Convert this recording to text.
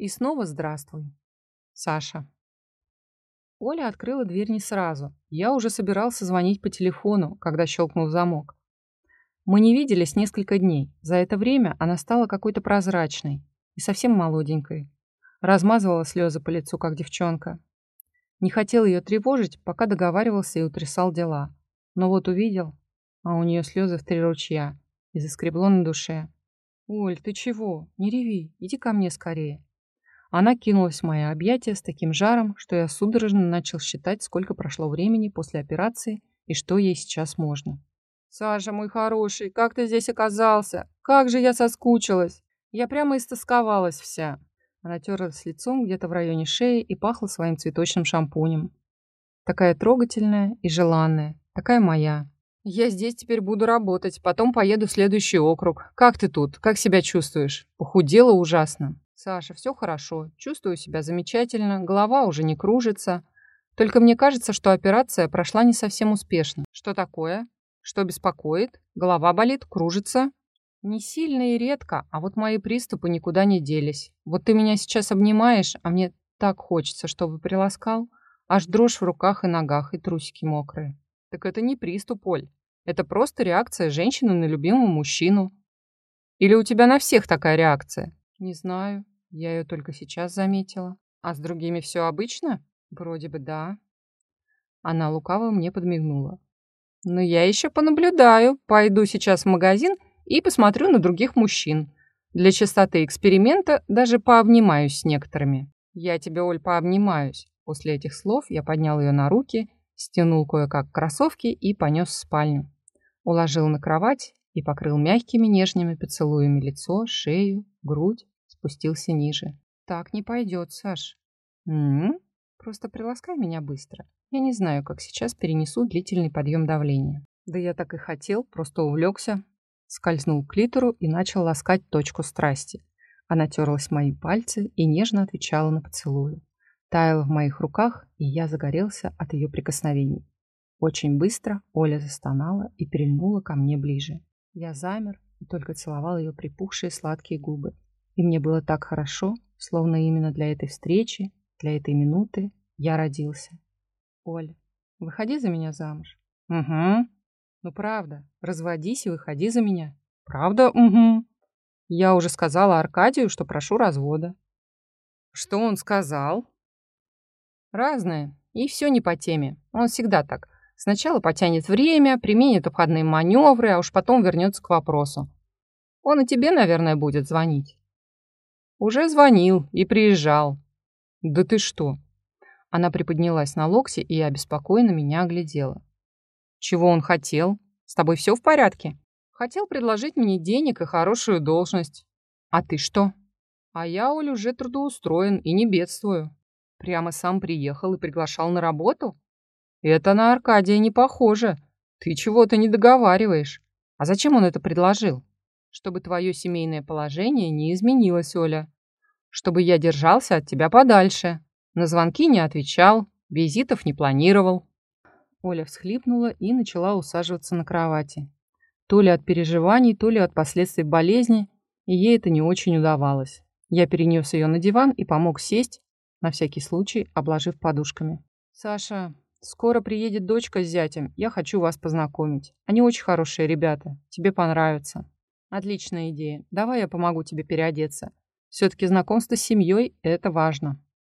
И снова здравствуй. Саша. Оля открыла дверь не сразу. Я уже собирался звонить по телефону, когда щелкнул замок. Мы не виделись несколько дней. За это время она стала какой-то прозрачной и совсем молоденькой. Размазывала слезы по лицу, как девчонка. Не хотел ее тревожить, пока договаривался и утрясал дела. Но вот увидел, а у нее слезы в три ручья, и заскребло на душе. «Оль, ты чего? Не реви, иди ко мне скорее». Она кинулась в мои объятия с таким жаром, что я судорожно начал считать, сколько прошло времени после операции и что ей сейчас можно. «Саша, мой хороший, как ты здесь оказался? Как же я соскучилась! Я прямо истосковалась вся!» Она терлась лицом где-то в районе шеи и пахла своим цветочным шампунем. Такая трогательная и желанная, такая моя. Я здесь теперь буду работать, потом поеду в следующий округ. Как ты тут? Как себя чувствуешь? Похудела ужасно. Саша, все хорошо. Чувствую себя замечательно, голова уже не кружится. Только мне кажется, что операция прошла не совсем успешно. Что такое? Что беспокоит? Голова болит, кружится? Не сильно и редко, а вот мои приступы никуда не делись. Вот ты меня сейчас обнимаешь, а мне так хочется, чтобы приласкал. Аж дрожь в руках и ногах, и трусики мокрые. Так это не приступ, Оль. Это просто реакция женщины на любимого мужчину. Или у тебя на всех такая реакция? Не знаю. Я ее только сейчас заметила. А с другими все обычно? Вроде бы да. Она лукаво мне подмигнула. Но я еще понаблюдаю. Пойду сейчас в магазин и посмотрю на других мужчин. Для чистоты эксперимента даже пообнимаюсь с некоторыми. Я тебе, Оль, пообнимаюсь. После этих слов я поднял ее на руки, стянул кое-как кроссовки и понес в спальню. Уложил на кровать и покрыл мягкими нежными поцелуями лицо, шею, грудь, спустился ниже. Так не пойдет, Саш. М, -м, -м Просто приласкай меня быстро. Я не знаю, как сейчас перенесу длительный подъем давления. Да я так и хотел, просто увлекся, скользнул к литеру и начал ласкать точку страсти. Она терлась в мои пальцы и нежно отвечала на поцелуи. Таяла в моих руках, и я загорелся от ее прикосновений. Очень быстро Оля застонала и прильнула ко мне ближе. Я замер и только целовал ее припухшие сладкие губы. И мне было так хорошо, словно именно для этой встречи, для этой минуты я родился. Оля, выходи за меня замуж. Угу. Ну правда, разводись и выходи за меня. Правда? Угу. Я уже сказала Аркадию, что прошу развода. Что он сказал? Разное. И все не по теме. Он всегда так. Сначала потянет время, применит обходные маневры, а уж потом вернется к вопросу. Он и тебе, наверное, будет звонить. Уже звонил и приезжал. Да ты что? Она приподнялась на локте и обеспокоенно меня оглядела. Чего он хотел? С тобой все в порядке? Хотел предложить мне денег и хорошую должность. А ты что? А я, Оль, уже трудоустроен и не бедствую. Прямо сам приехал и приглашал на работу? Это на Аркадия не похоже. Ты чего-то не договариваешь. А зачем он это предложил? Чтобы твое семейное положение не изменилось, Оля. Чтобы я держался от тебя подальше. На звонки не отвечал, визитов не планировал. Оля всхлипнула и начала усаживаться на кровати. То ли от переживаний, то ли от последствий болезни, и ей это не очень удавалось. Я перенес ее на диван и помог сесть, на всякий случай обложив подушками. «Саша, скоро приедет дочка с зятем. Я хочу вас познакомить. Они очень хорошие ребята. Тебе понравится». «Отличная идея. Давай я помогу тебе переодеться. Все-таки знакомство с семьей – это важно».